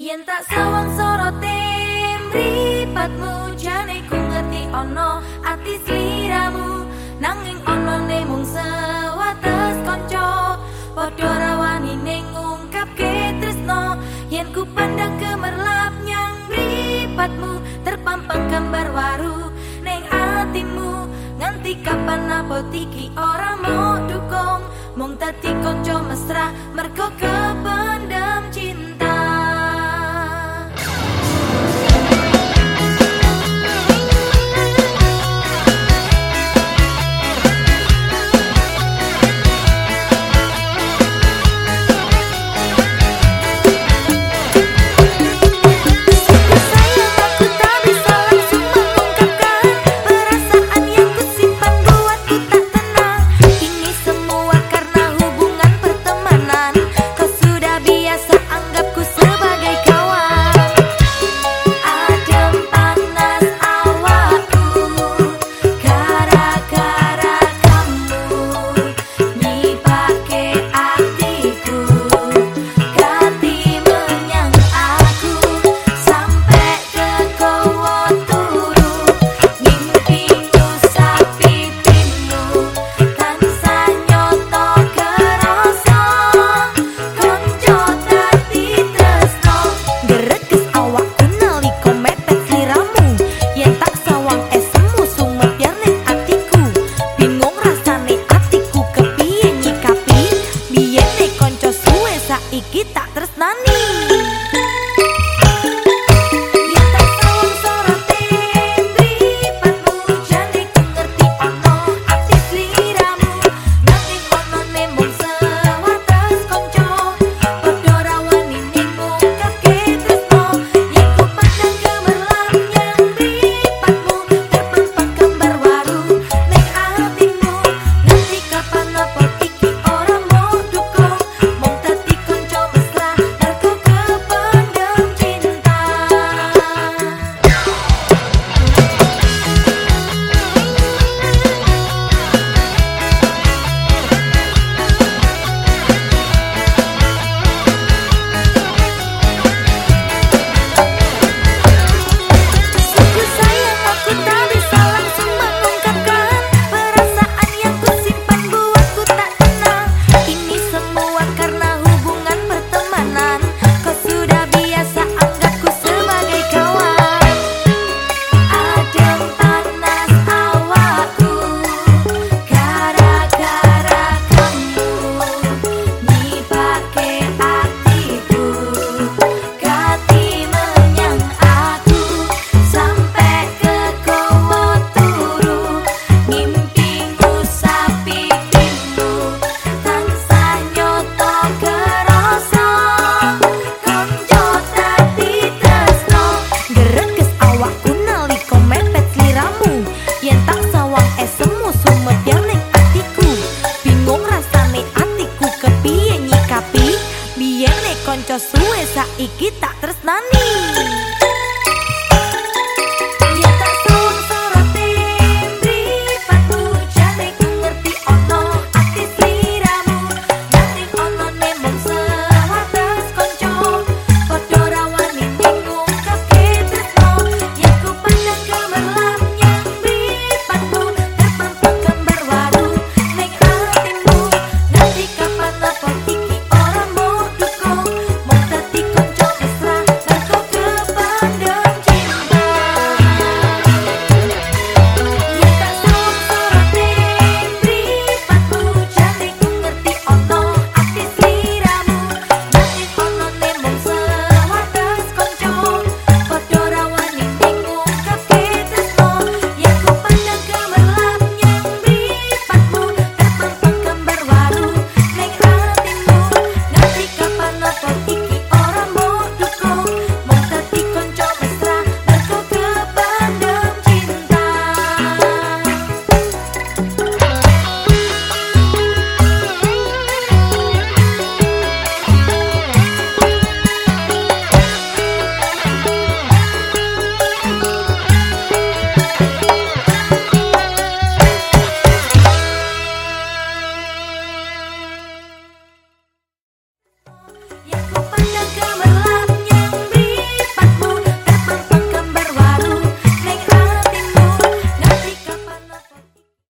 Yen tak sawang sorote mripatmu jane ku ngerti ono ati sliramu. Nanging ono ne mung sewates kanca padha rawani ning ngungkapke tresno. Yen ku pandang gemerlap nyang mripatmu terpampang gambar waru ning atimu nganti kapan apa tiki ora mau dukung? Mung dadi kanca mesra mergo kependam kanca